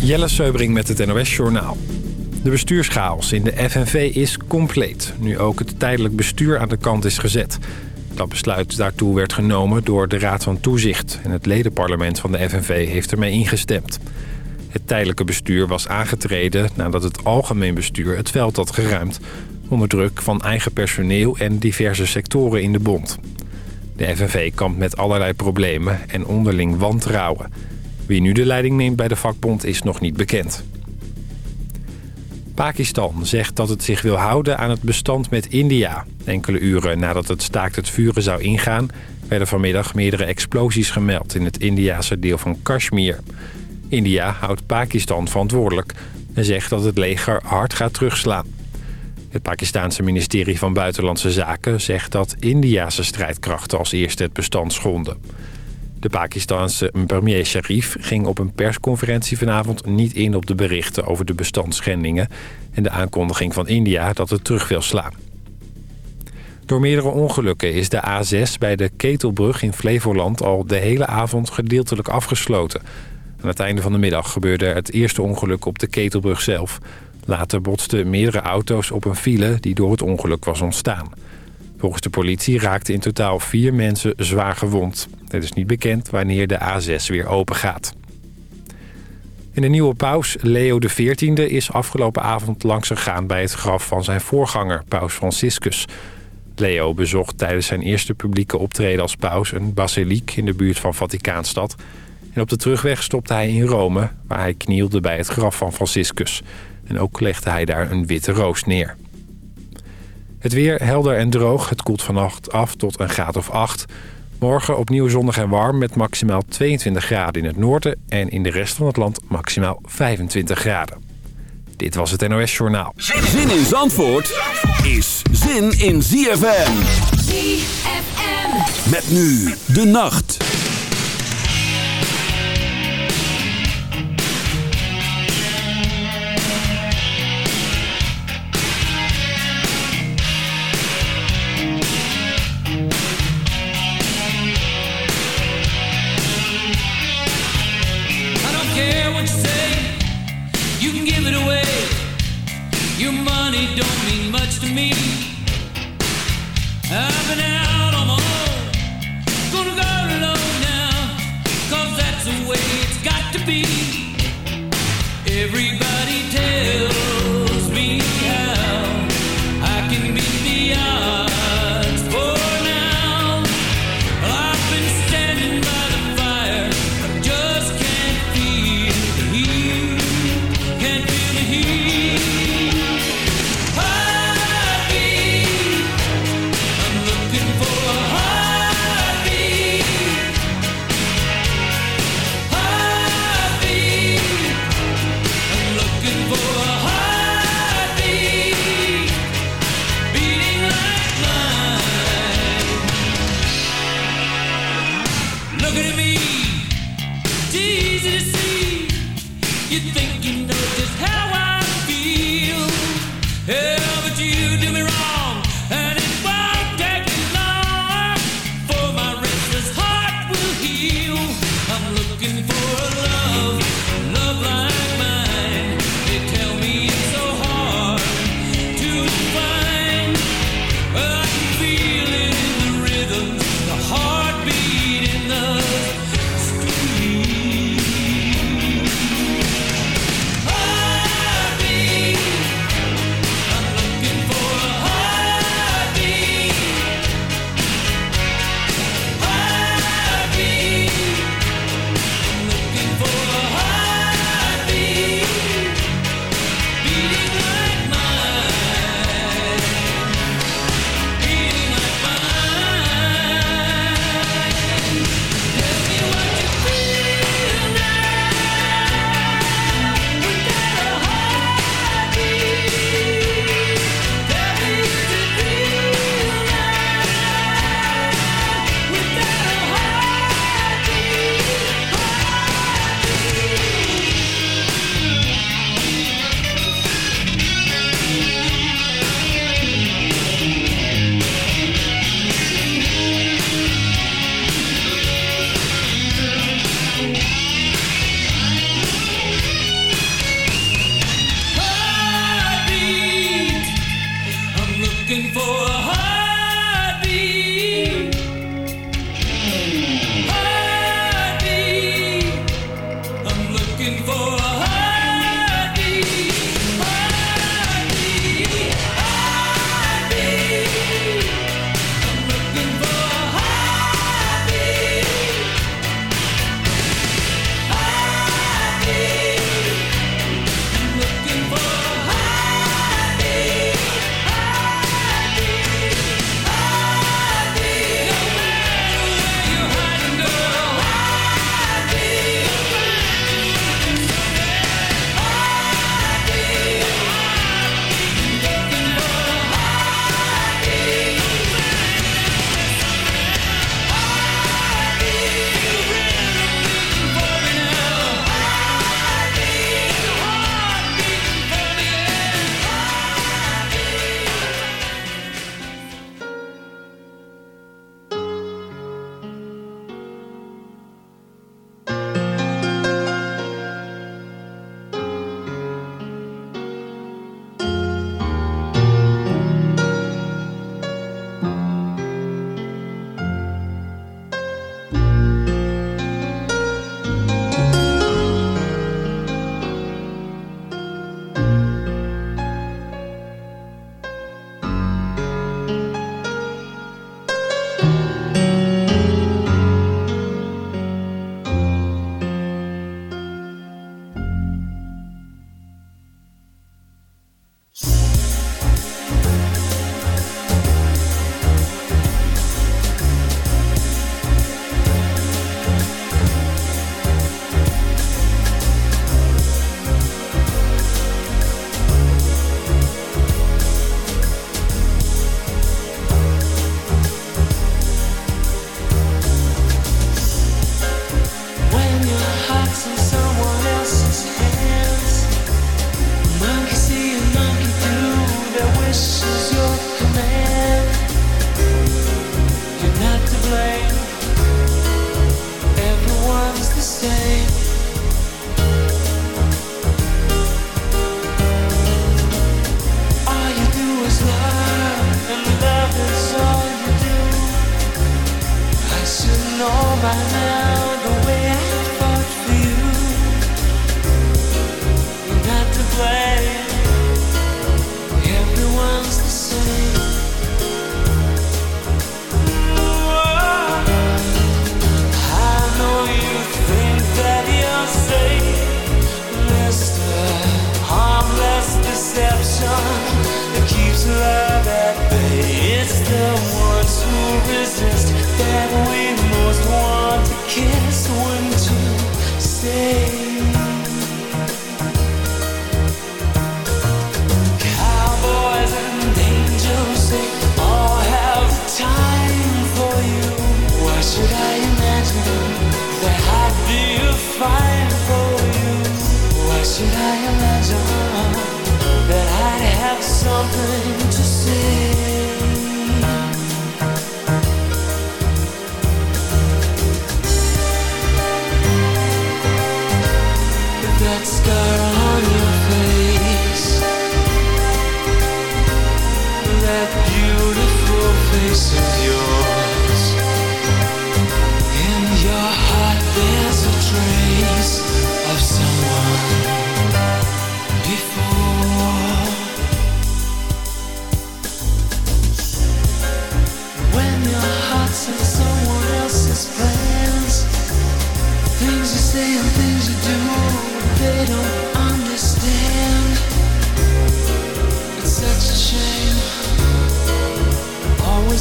Jelle Seubring met het NOS Journaal. De bestuurschaos in de FNV is compleet, nu ook het tijdelijk bestuur aan de kant is gezet. Dat besluit daartoe werd genomen door de Raad van Toezicht... en het ledenparlement van de FNV heeft ermee ingestemd. Het tijdelijke bestuur was aangetreden nadat het algemeen bestuur het veld had geruimd... onder druk van eigen personeel en diverse sectoren in de bond. De FNV kampt met allerlei problemen en onderling wantrouwen... Wie nu de leiding neemt bij de vakbond is nog niet bekend. Pakistan zegt dat het zich wil houden aan het bestand met India. Enkele uren nadat het staakt het vuren zou ingaan... werden vanmiddag meerdere explosies gemeld in het Indiase deel van Kashmir. India houdt Pakistan verantwoordelijk... en zegt dat het leger hard gaat terugslaan. Het Pakistanse ministerie van Buitenlandse Zaken zegt dat Indiase strijdkrachten als eerste het bestand schonden. De Pakistanse premier Sharif ging op een persconferentie vanavond niet in op de berichten over de bestandsschendingen en de aankondiging van India dat het terug wil slaan. Door meerdere ongelukken is de A6 bij de Ketelbrug in Flevoland al de hele avond gedeeltelijk afgesloten. Aan het einde van de middag gebeurde het eerste ongeluk op de Ketelbrug zelf. Later botsten meerdere auto's op een file die door het ongeluk was ontstaan. Volgens de politie raakten in totaal vier mensen zwaar gewond. Het is niet bekend wanneer de A6 weer open gaat. En de nieuwe paus, Leo XIV, is afgelopen avond langs gegaan bij het graf van zijn voorganger, paus Franciscus. Leo bezocht tijdens zijn eerste publieke optreden als paus een basiliek in de buurt van Vaticaanstad. En op de terugweg stopte hij in Rome, waar hij knielde bij het graf van Franciscus. En ook legde hij daar een witte roos neer. Het weer helder en droog. Het koelt vannacht af tot een graad of 8. Morgen opnieuw zonnig en warm met maximaal 22 graden in het noorden... en in de rest van het land maximaal 25 graden. Dit was het NOS Journaal. Zin in Zandvoort is zin in ZFM. ZFM. Met nu de nacht.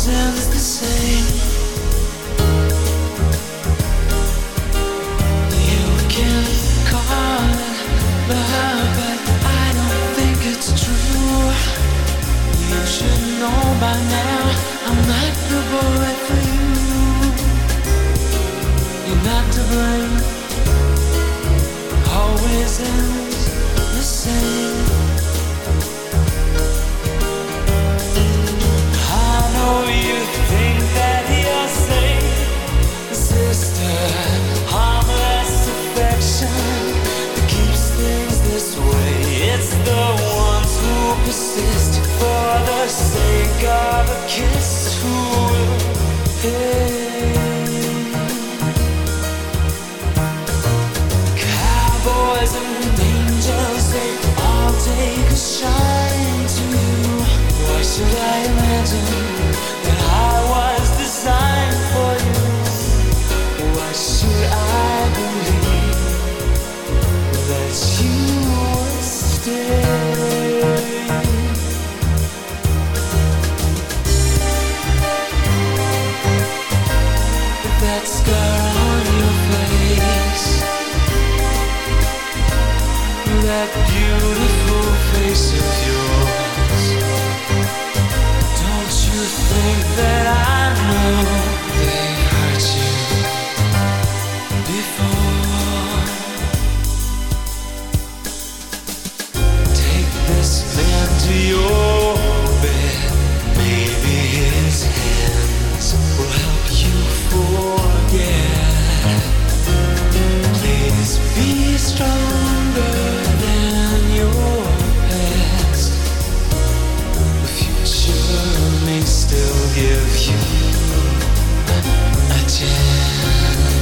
Always still give you a chance.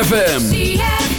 ZFM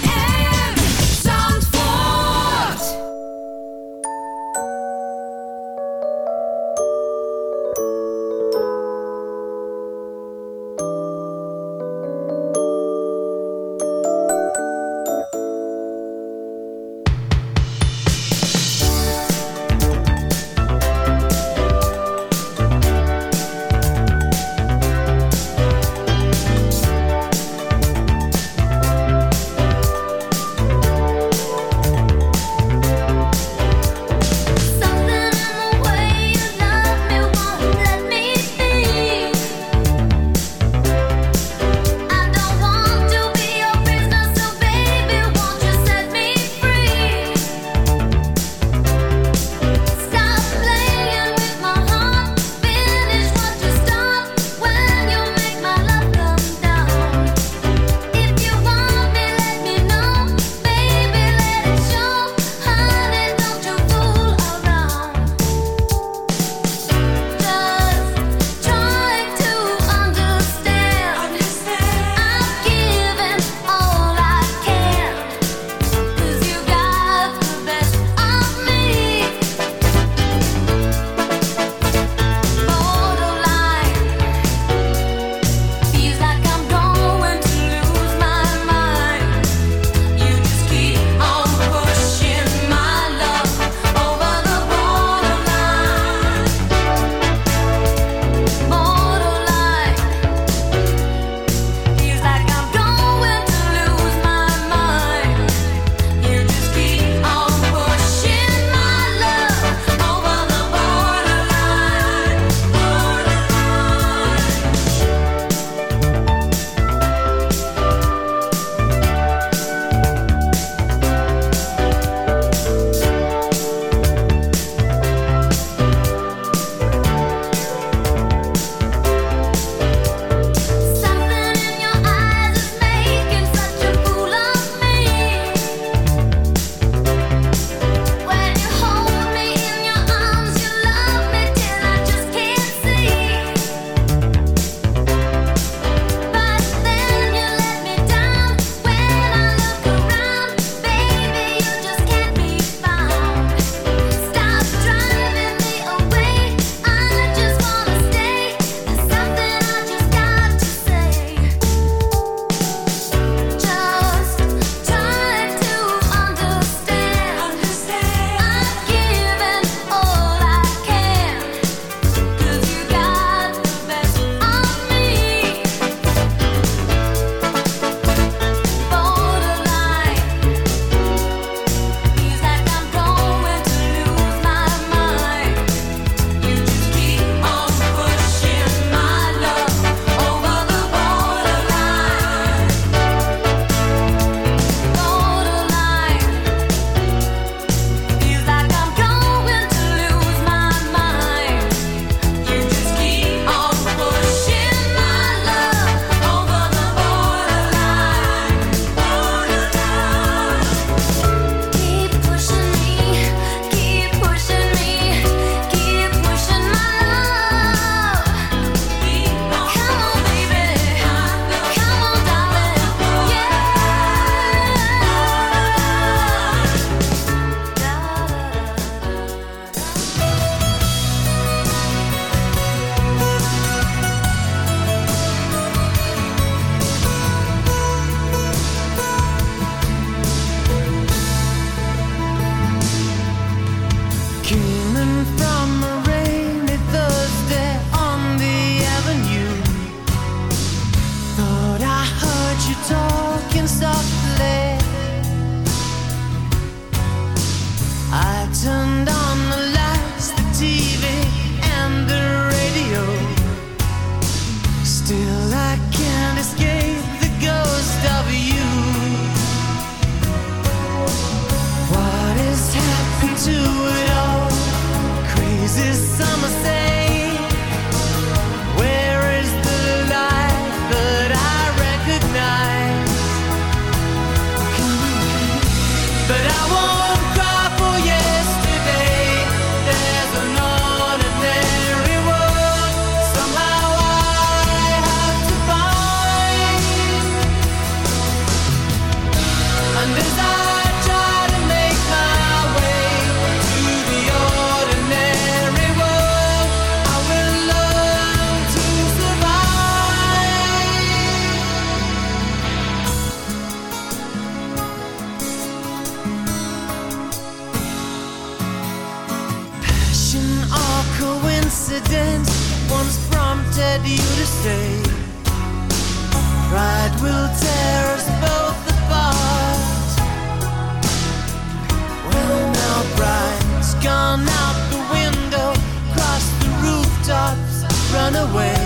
run away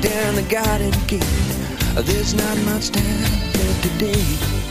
down the garden gate. There's not much time left today.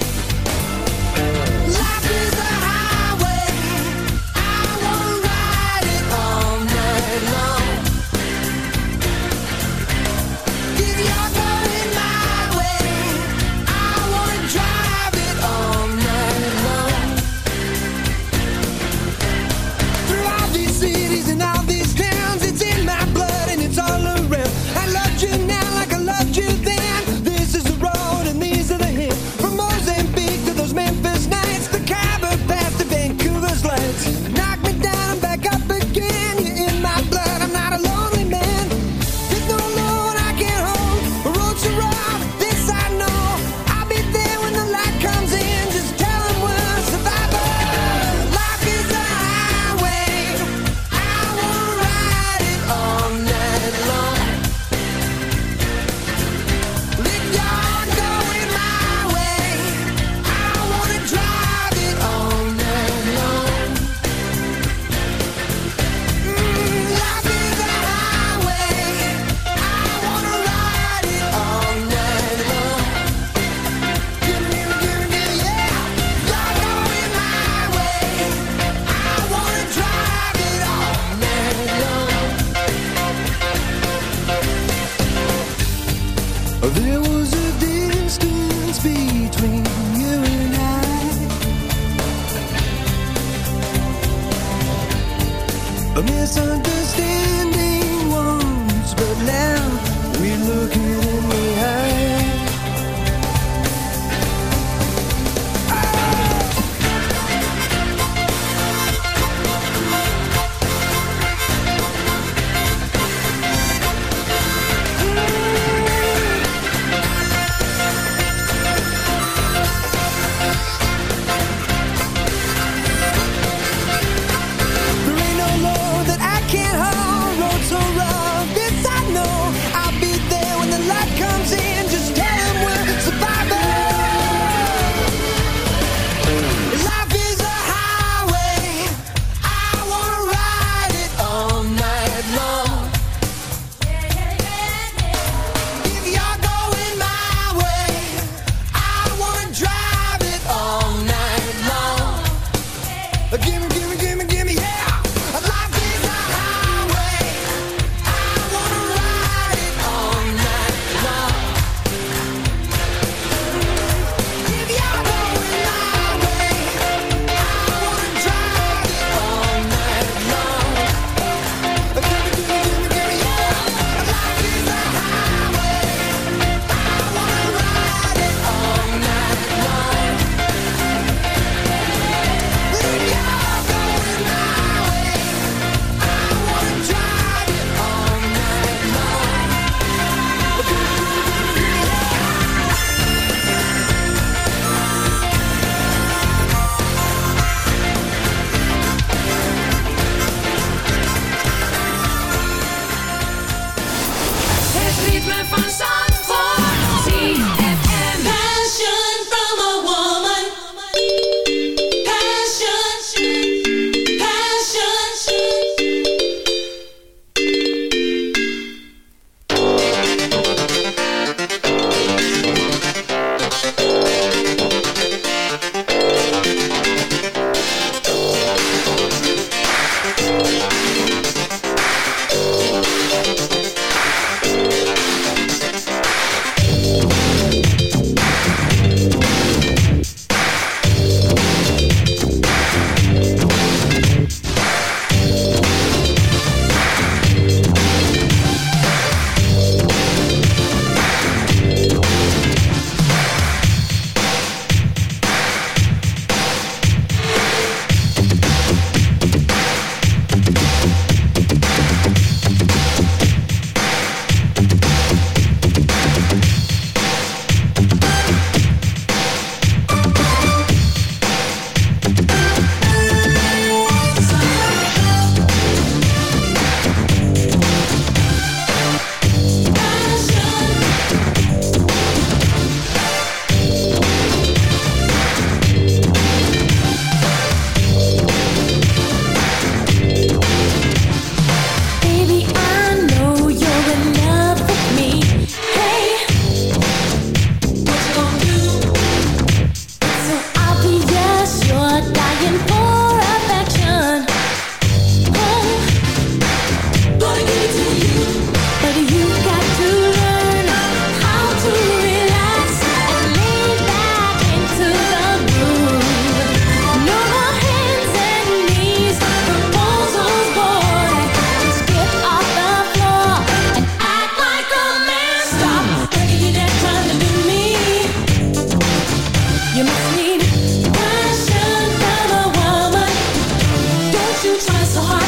so hard.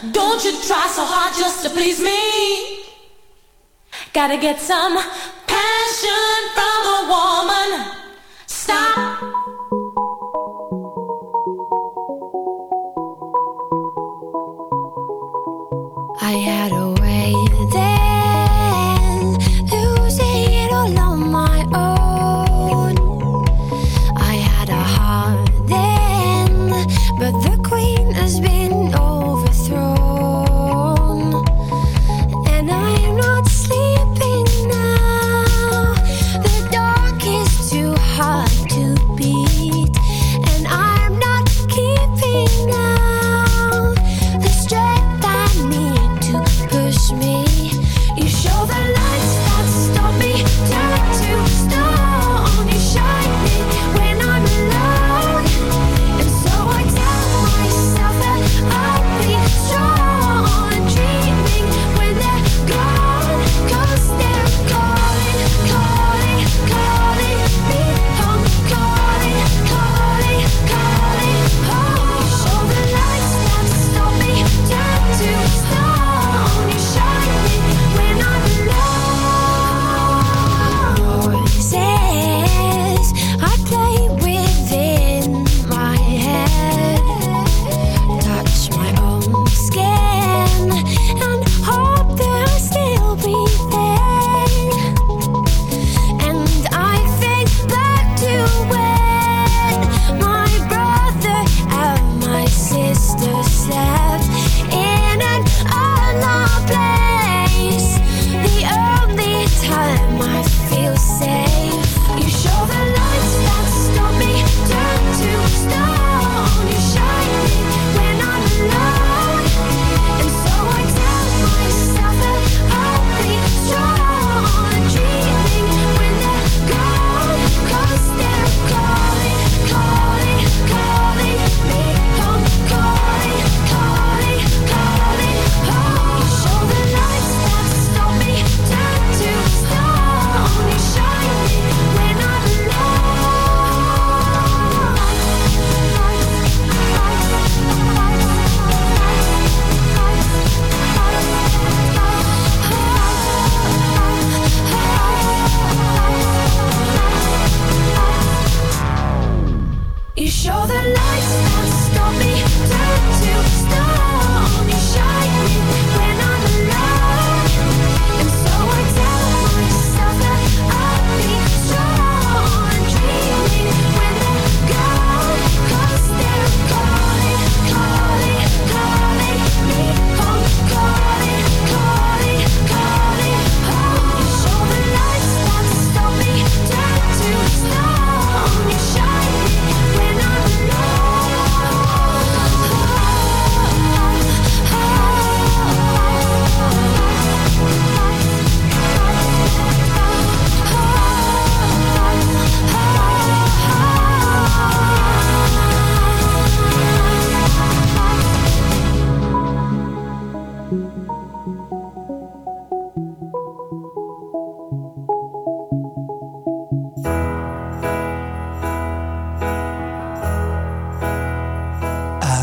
Don't you try so hard just to please me. Gotta get some passion from a woman. Stop. I had a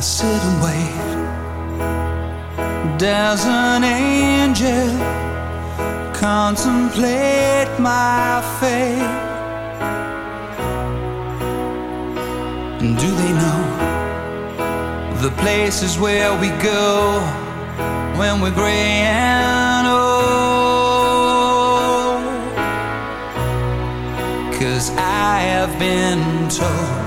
sit and wait. Does an angel contemplate my fate? And do they know the places where we go when we're gray and old? Cause I have been told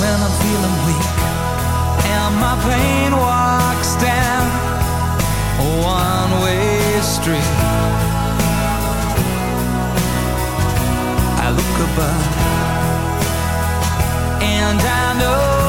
When I'm feeling weak. And my pain walks down a one-way street, I look above and I know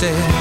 instead.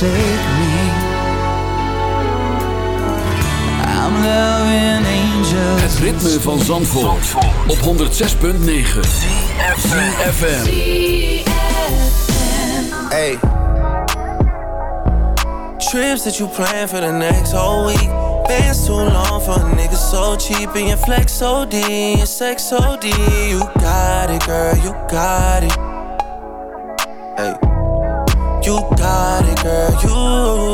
Forsake me. I'm loving angels. Het ritme van Zandvoort, op 106.9 FM. Hey. Trips that you plan for the next whole week. Bands too long for a nigga so cheap. And your flex OD, your sex OD. You got it, girl, you got it.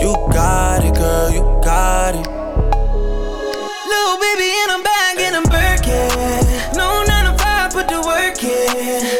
You got it, girl, you got it. Little baby in a bag in a Birkin. No 9 to 5, put the work in.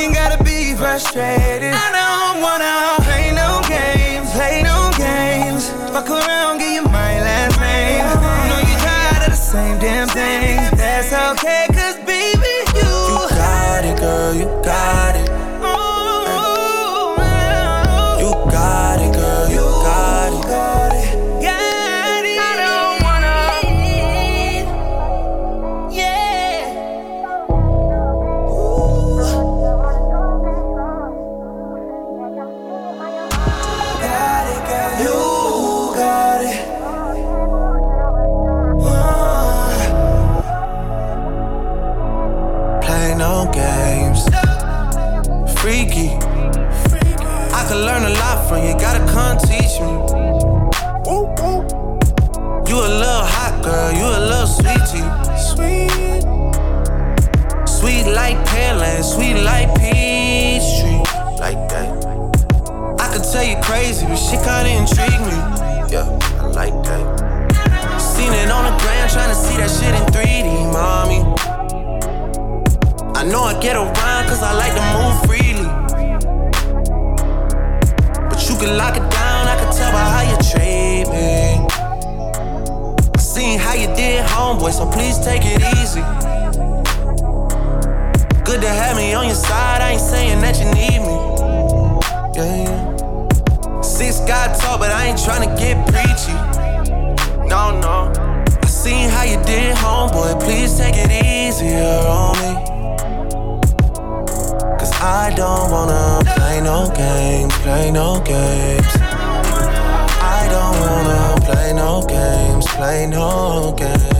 Ain't gotta be frustrated. I don't wanna play no games, play no games. Fuck around, get you my tryna see that shit in 3D, mommy. I know I get around cause I like to move freely. But you can lock it down, I can tell by how you treat me. I seen how you did, homeboy, so please take it easy. Good to have me on your side, I ain't saying that you need me. Yeah, yeah. Six God talk, but I ain't tryna get preachy. No, no. Seen how you did, homeboy, please take it easier on me. Cause I don't wanna play no games, play no games. I don't wanna play no games, play no games.